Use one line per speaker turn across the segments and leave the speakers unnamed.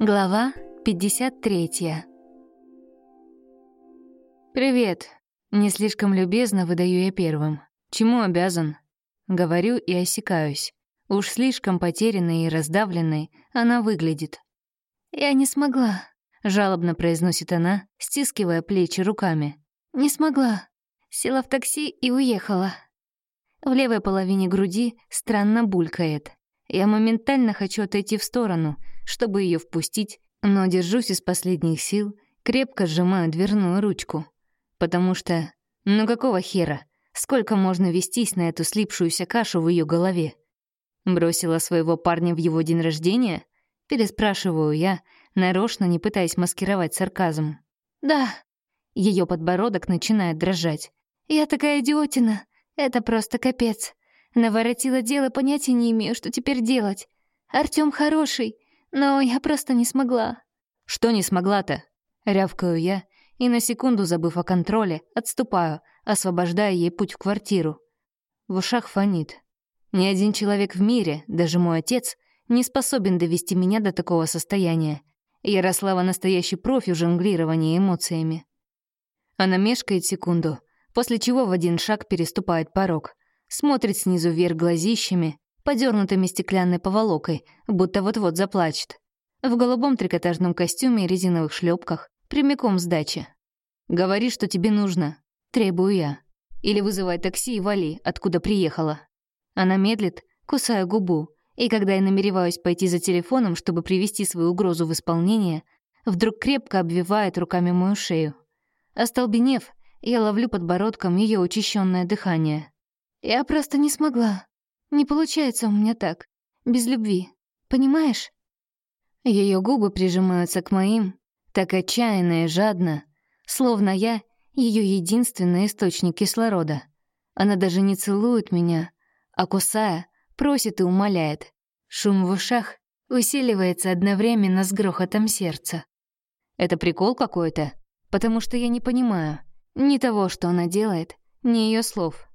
Глава 53 «Привет. Не слишком любезно выдаю я первым. Чему обязан?» Говорю и осекаюсь. Уж слишком потерянной и раздавленной она выглядит. «Я не смогла», — жалобно произносит она, стискивая плечи руками. «Не смогла. Села в такси и уехала». В левой половине груди странно булькает. Я моментально хочу отойти в сторону — чтобы ее впустить, но держусь из последних сил, крепко сжимаю дверную ручку. Потому что, ну какого хера, сколько можно вестись на эту слипшуюся кашу в ее голове? Бросила своего парня в его день рождения? Переспрашиваю я, нарочно не пытаясь маскировать сарказм. «Да». Ее подбородок начинает дрожать. «Я такая идиотина. Это просто капец. Наворотила дело, понятия не имею, что теперь делать. Артём хороший, но я просто не смогла». «Что не смогла-то?» — рявкаю я, и на секунду, забыв о контроле, отступаю, освобождая ей путь в квартиру. В ушах фонит. Ни один человек в мире, даже мой отец, не способен довести меня до такого состояния. Ярослава настоящий профи в жонглировании эмоциями. Она мешкает секунду, после чего в один шаг переступает порог, смотрит снизу вверх глазищами, подернутыми стеклянной поволокой, будто вот-вот заплачет. В голубом трикотажном костюме и резиновых шлепках, прямиком с дачи. «Говори, что тебе нужно», — требую я. «Или вызывай такси и вали, откуда приехала». Она медлит, кусая губу, и когда я намереваюсь пойти за телефоном, чтобы привести свою угрозу в исполнение, вдруг крепко обвивает руками мою шею. Остолбенев, я ловлю подбородком ее учащенное дыхание. «Я просто не смогла», не получается у меня так, без любви. Понимаешь? Ее губы прижимаются к моим, так отчаянно и жадно, словно я — ее единственный источник кислорода. Она даже не целует меня, а кусая, просит и умоляет. Шум в ушах усиливается одновременно с грохотом сердца. Это прикол какой-то, потому что я не понимаю ни того, что она делает, ни ее слов.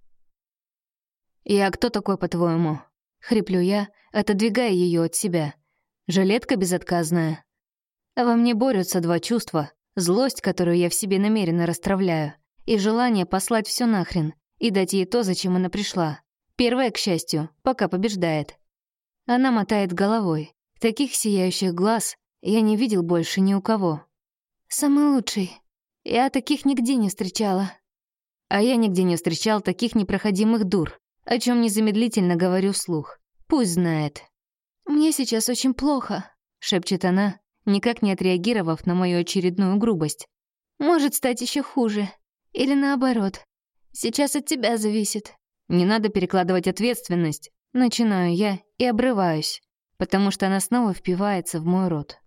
«Я кто такой, по-твоему?» — хриплю я, отодвигая ее от себя. «Жилетка безотказная». А во мне борются два чувства. Злость, которую я в себе намеренно расстравляю, и желание послать все нахрен и дать ей то, зачем она пришла. Первая, к счастью, пока побеждает. Она мотает головой. Таких сияющих глаз я не видел больше ни у кого. «Самый лучший. Я таких нигде не встречала». А я нигде не встречал таких непроходимых дур о чем незамедлительно говорю вслух. Пусть знает. «Мне сейчас очень плохо», — шепчет она, никак не отреагировав на мою очередную грубость. «Может стать еще хуже. Или наоборот. Сейчас от тебя зависит». «Не надо перекладывать ответственность», — начинаю я и обрываюсь, потому что она снова впивается в мой рот.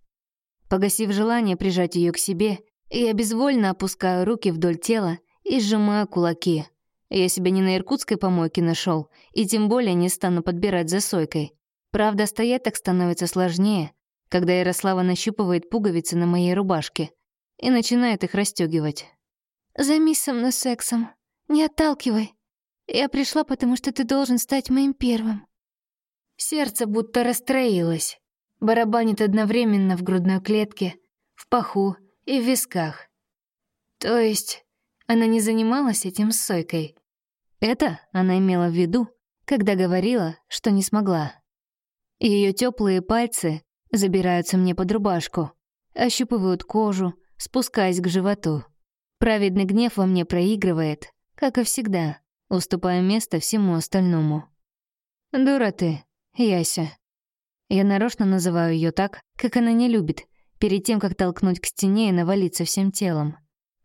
Погасив желание прижать ее к себе, я безвольно опускаю руки вдоль тела и сжимаю кулаки — я себя не на иркутской помойке нашел, и тем более не стану подбирать за сойкой. Правда, стоять так становится сложнее, когда Ярослава нащупывает пуговицы на моей рубашке и начинает их расстегивать. «Займись со мной сексом. Не отталкивай. Я пришла, потому что ты должен стать моим первым». Сердце будто расстроилось. Барабанит одновременно в грудной клетке, в паху и в висках. То есть она не занималась этим с Сойкой. Это она имела в виду, когда говорила, что не смогла. Ее теплые пальцы забираются мне под рубашку, ощупывают кожу, спускаясь к животу. Праведный гнев во мне проигрывает, как и всегда, уступая место всему остальному. «Дура ты, Яся». Я нарочно называю ее так, как она не любит, перед тем, как толкнуть к стене и навалиться всем телом.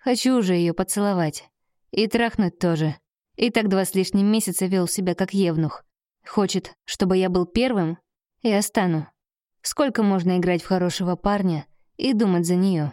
Хочу уже ее поцеловать. И трахнуть тоже. И так два с лишним месяца вел себя как евнух. Хочет, чтобы я был первым? Я стану. Сколько можно играть в хорошего парня и думать за нее?